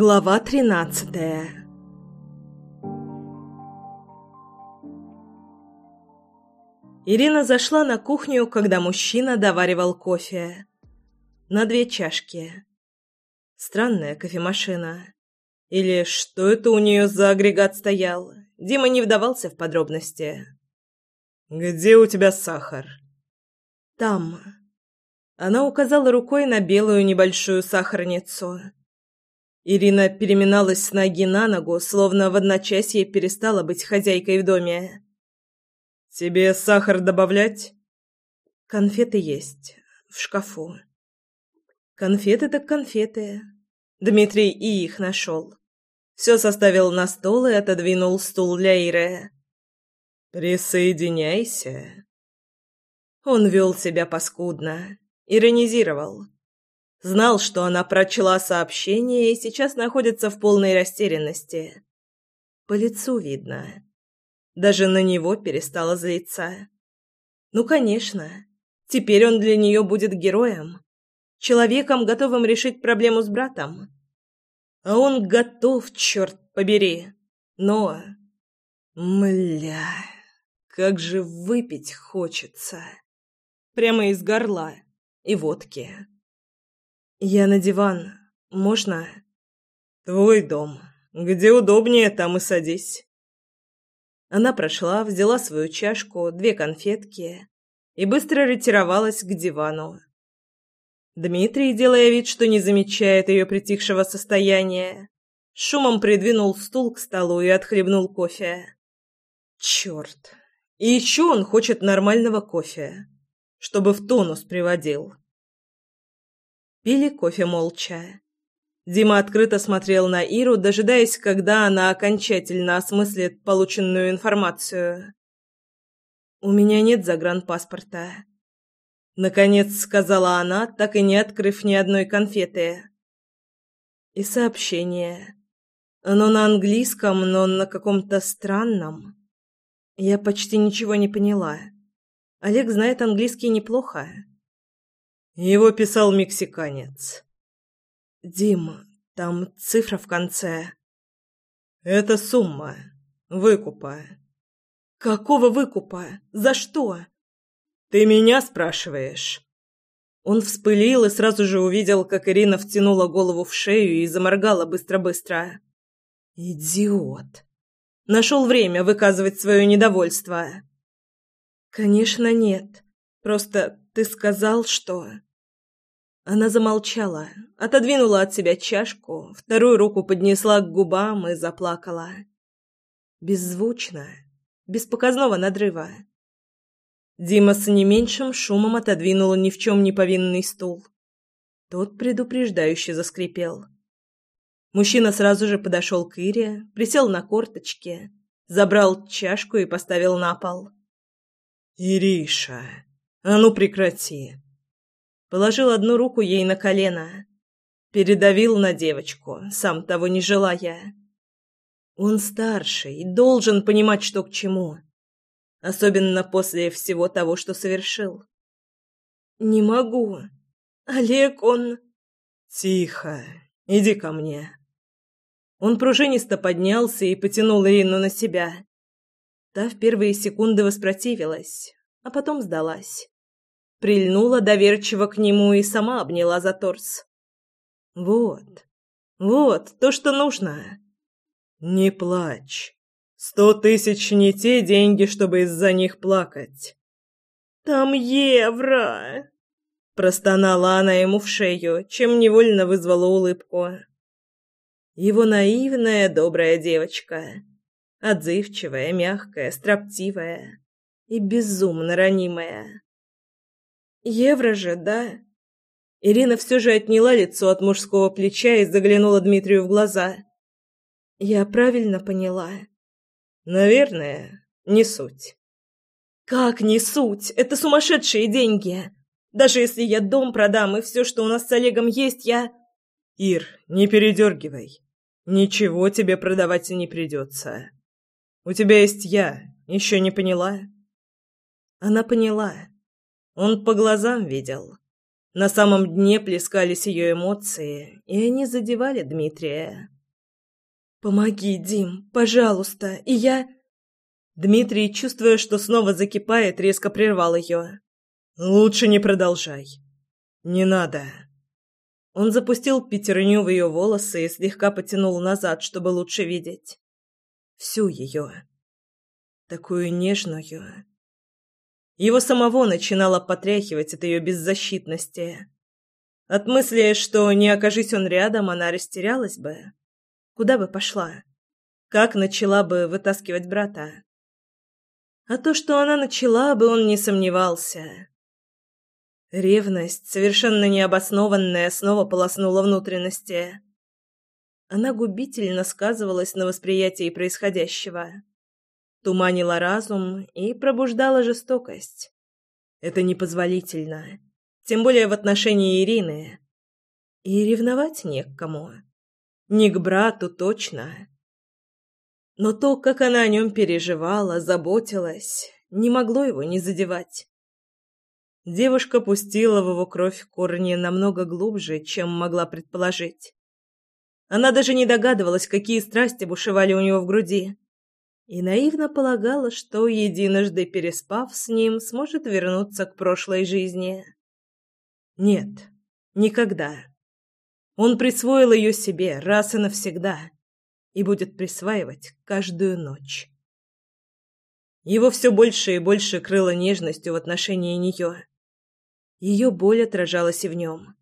Глава тринадцатая Ирина зашла на кухню, когда мужчина доваривал кофе. На две чашки. Странная кофемашина. Или что это у нее за агрегат стоял? Дима не вдавался в подробности. «Где у тебя сахар?» «Там». Она указала рукой на белую небольшую сахарницу. Ирина переминалась с ноги на ногу, словно в одночасье перестала быть хозяйкой в доме. «Тебе сахар добавлять?» «Конфеты есть. В шкафу». «Конфеты так конфеты». Дмитрий и их нашел. Все составил на стол и отодвинул стул для Иры. «Присоединяйся». Он вел себя паскудно, иронизировал. Знал, что она прочла сообщение и сейчас находится в полной растерянности. По лицу видно. Даже на него перестала злиться. Ну, конечно. Теперь он для нее будет героем. Человеком, готовым решить проблему с братом. А он готов, черт побери. Но... Мля, как же выпить хочется. Прямо из горла и водки. «Я на диван. Можно?» «Твой дом. Где удобнее, там и садись». Она прошла, взяла свою чашку, две конфетки и быстро ретировалась к дивану. Дмитрий, делая вид, что не замечает ее притихшего состояния, шумом придвинул стул к столу и отхлебнул кофе. Черт! И еще он хочет нормального кофе, чтобы в тонус приводил. Пили кофе молча. Дима открыто смотрел на Иру, дожидаясь, когда она окончательно осмыслит полученную информацию. «У меня нет загранпаспорта», — наконец сказала она, так и не открыв ни одной конфеты. И сообщение. Оно на английском, но на каком-то странном. Я почти ничего не поняла. Олег знает английский неплохо. Его писал мексиканец. Дима, там цифра в конце. Это сумма выкупа. Какого выкупа? За что? Ты меня спрашиваешь? Он вспылил и сразу же увидел, как Ирина втянула голову в шею и заморгала быстро-быстро. Идиот. Нашел время выказывать свое недовольство. Конечно, нет. Просто ты сказал, что она замолчала, отодвинула от себя чашку, вторую руку поднесла к губам и заплакала. Беззвучно, без показного надрыва. Дима с не меньшим шумом отодвинул ни в чем не повинный стул. Тот предупреждающе заскрипел. Мужчина сразу же подошел к Ире, присел на корточки, забрал чашку и поставил на пол. «Ириша, а ну прекрати!» Положил одну руку ей на колено. Передавил на девочку, сам того не желая. Он старший, должен понимать, что к чему. Особенно после всего того, что совершил. «Не могу. Олег, он...» «Тихо. Иди ко мне». Он пружинисто поднялся и потянул Ирину на себя. Та в первые секунды воспротивилась, а потом сдалась прильнула доверчиво к нему и сама обняла за торс. Вот, вот то, что нужно. Не плачь. Сто тысяч не те деньги, чтобы из-за них плакать. Там евро. Простонала она ему в шею, чем невольно вызвала улыбку. Его наивная, добрая девочка. Отзывчивая, мягкая, строптивая и безумно ранимая. Евро же, да? Ирина все же отняла лицо от мужского плеча и заглянула Дмитрию в глаза. Я правильно поняла? Наверное, не суть. Как не суть? Это сумасшедшие деньги. Даже если я дом продам и все, что у нас с Олегом есть, я... Ир, не передергивай. Ничего тебе продавать не придется. У тебя есть я. Еще не поняла? Она поняла. Он по глазам видел. На самом дне плескались ее эмоции, и они задевали Дмитрия. «Помоги, Дим, пожалуйста, и я...» Дмитрий, чувствуя, что снова закипает, резко прервал ее. «Лучше не продолжай. Не надо». Он запустил пятерню в ее волосы и слегка потянул назад, чтобы лучше видеть. Всю ее. Такую нежную. Его самого начинало потряхивать от ее беззащитности. От мысли, что не окажись он рядом, она растерялась бы. Куда бы пошла? Как начала бы вытаскивать брата? А то, что она начала бы, он не сомневался. Ревность, совершенно необоснованная, снова полоснула внутренности. Она губительно сказывалась на восприятии происходящего. Туманила разум и пробуждала жестокость. Это непозволительно. Тем более в отношении Ирины. И ревновать не к кому. Не к брату точно. Но то, как она о нем переживала, заботилась, не могло его не задевать. Девушка пустила в его кровь корни намного глубже, чем могла предположить. Она даже не догадывалась, какие страсти бушевали у него в груди, и наивно полагала, что, единожды переспав с ним, сможет вернуться к прошлой жизни. Нет, никогда. Он присвоил ее себе раз и навсегда и будет присваивать каждую ночь. Его все больше и больше крыло нежностью в отношении нее. Ее боль отражалась и в нем.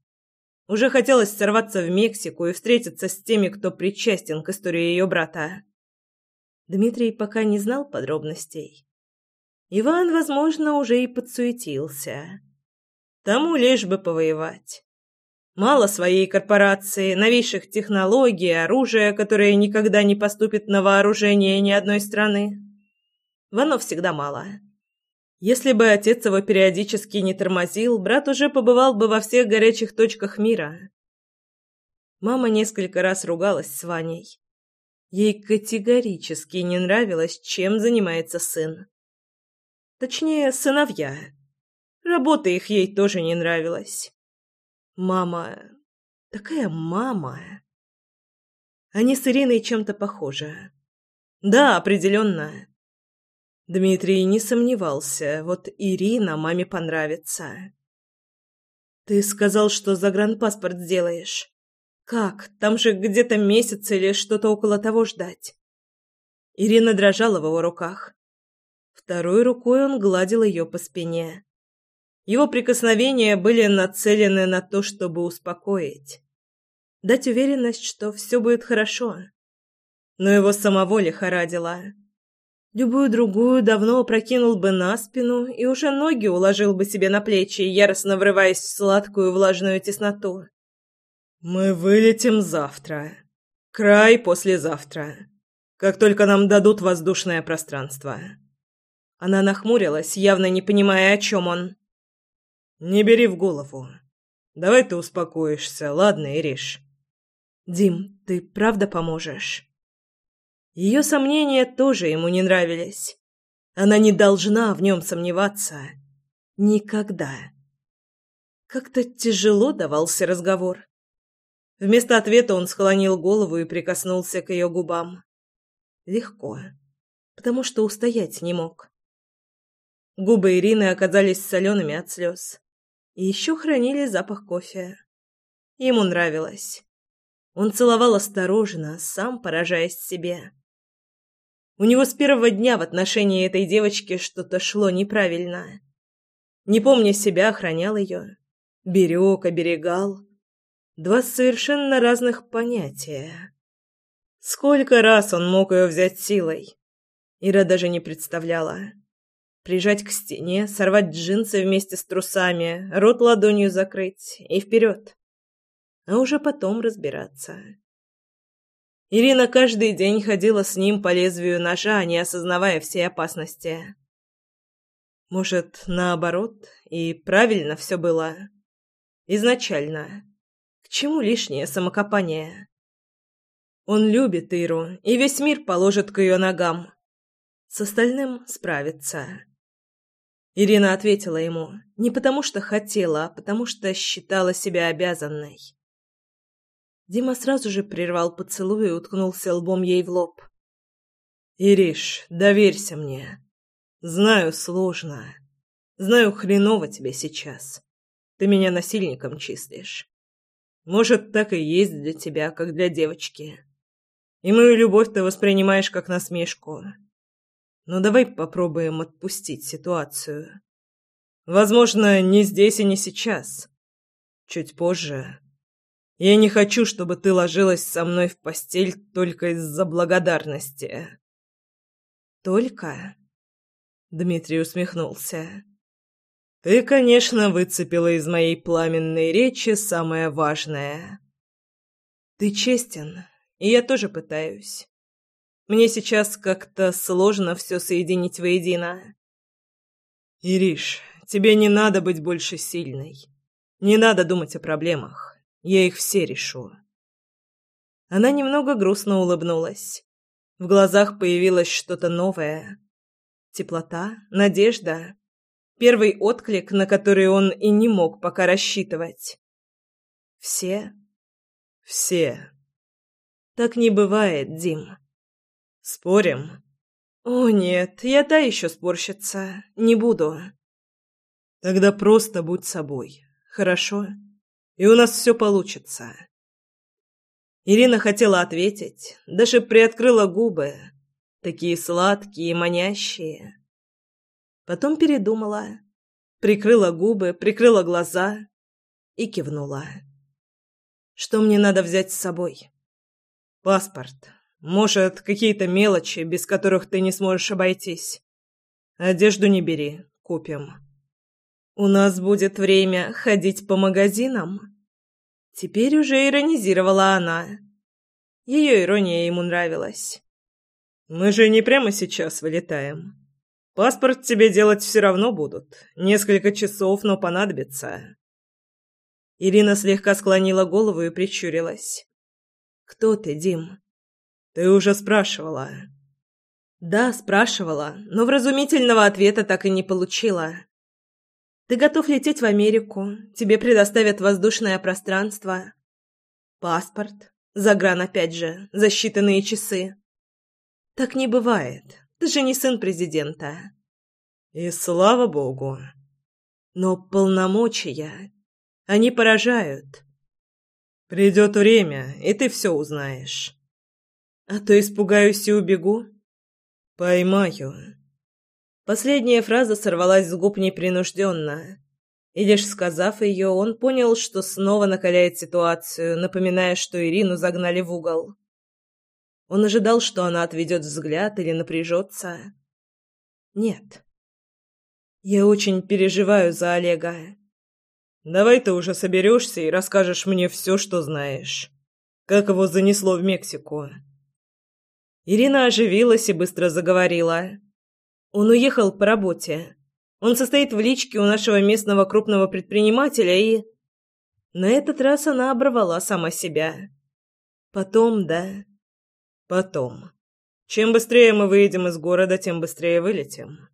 Уже хотелось сорваться в Мексику и встретиться с теми, кто причастен к истории ее брата. Дмитрий пока не знал подробностей. Иван, возможно, уже и подсуетился. Тому лишь бы повоевать. Мало своей корпорации, новейших технологий, оружия, которое никогда не поступит на вооружение ни одной страны. Вано всегда мало. Если бы отец его периодически не тормозил, брат уже побывал бы во всех горячих точках мира. Мама несколько раз ругалась с Ваней. Ей категорически не нравилось, чем занимается сын. Точнее, сыновья. Работа их ей тоже не нравилась. Мама... Такая мама... Они с Ириной чем-то похожи. Да, определенно. Дмитрий не сомневался, вот Ирина маме понравится. «Ты сказал, что загранпаспорт сделаешь. Как? Там же где-то месяц или что-то около того ждать». Ирина дрожала в его руках. Второй рукой он гладил ее по спине. Его прикосновения были нацелены на то, чтобы успокоить. Дать уверенность, что все будет хорошо. Но его самого лихорадило. Любую другую давно опрокинул бы на спину и уже ноги уложил бы себе на плечи, яростно врываясь в сладкую влажную тесноту. «Мы вылетим завтра. Край послезавтра. Как только нам дадут воздушное пространство». Она нахмурилась, явно не понимая, о чем он. «Не бери в голову. Давай ты успокоишься, ладно, Ириш?» «Дим, ты правда поможешь?» Ее сомнения тоже ему не нравились. Она не должна в нем сомневаться. Никогда. Как-то тяжело давался разговор. Вместо ответа он склонил голову и прикоснулся к ее губам. Легко, потому что устоять не мог. Губы Ирины оказались солеными от слез. И еще хранили запах кофе. Ему нравилось. Он целовал осторожно, сам поражаясь себе. У него с первого дня в отношении этой девочки что-то шло неправильно. Не помня себя, охранял ее. Берег, оберегал. Два совершенно разных понятия. Сколько раз он мог ее взять силой? Ира даже не представляла. Прижать к стене, сорвать джинсы вместе с трусами, рот ладонью закрыть и вперед. А уже потом разбираться. Ирина каждый день ходила с ним по лезвию ножа, не осознавая всей опасности. Может, наоборот, и правильно все было. Изначально. К чему лишнее самокопание? Он любит Иру, и весь мир положит к ее ногам. С остальным справится. Ирина ответила ему не потому, что хотела, а потому что считала себя обязанной. Дима сразу же прервал поцелуй и уткнулся лбом ей в лоб. «Ириш, доверься мне. Знаю, сложно. Знаю, хреново тебе сейчас. Ты меня насильником числишь. Может, так и есть для тебя, как для девочки. И мою любовь ты воспринимаешь как насмешку. Но давай попробуем отпустить ситуацию. Возможно, не здесь и не сейчас. Чуть позже. Я не хочу, чтобы ты ложилась со мной в постель только из-за благодарности. Только? Дмитрий усмехнулся. Ты, конечно, выцепила из моей пламенной речи самое важное. Ты честен, и я тоже пытаюсь. Мне сейчас как-то сложно все соединить воедино. Ириш, тебе не надо быть больше сильной. Не надо думать о проблемах. Я их все решу. Она немного грустно улыбнулась. В глазах появилось что-то новое. Теплота, надежда. Первый отклик, на который он и не мог пока рассчитывать. Все? Все. Так не бывает, Дим. Спорим? О, нет, я та еще спорщица. Не буду. Тогда просто будь собой. Хорошо? И у нас все получится. Ирина хотела ответить, даже приоткрыла губы, такие сладкие и манящие. Потом передумала, прикрыла губы, прикрыла глаза и кивнула. Что мне надо взять с собой? Паспорт. Может, какие-то мелочи, без которых ты не сможешь обойтись. Одежду не бери, купим. У нас будет время ходить по магазинам. Теперь уже иронизировала она. Ее ирония ему нравилась. Мы же не прямо сейчас вылетаем. Паспорт тебе делать все равно будут. Несколько часов, но понадобится. Ирина слегка склонила голову и прищурилась. «Кто ты, Дим?» Ты уже спрашивала. Да, спрашивала, но вразумительного ответа так и не получила. Ты готов лететь в Америку, тебе предоставят воздушное пространство, паспорт, загран опять же, за считанные часы. Так не бывает. Ты же не сын президента. И слава богу. Но полномочия, они поражают. Придет время, и ты все узнаешь. А то испугаюсь и убегу. Поймаю. Последняя фраза сорвалась с губ непринужденно. И лишь сказав ее, он понял, что снова накаляет ситуацию, напоминая, что Ирину загнали в угол. Он ожидал, что она отведет взгляд или напряжется. Нет. Я очень переживаю за Олега. Давай ты уже соберешься и расскажешь мне все, что знаешь. Как его занесло в Мексику. Ирина оживилась и быстро заговорила. Он уехал по работе. Он состоит в личке у нашего местного крупного предпринимателя и... На этот раз она оборвала сама себя. Потом, да. Потом. Чем быстрее мы выйдем из города, тем быстрее вылетим.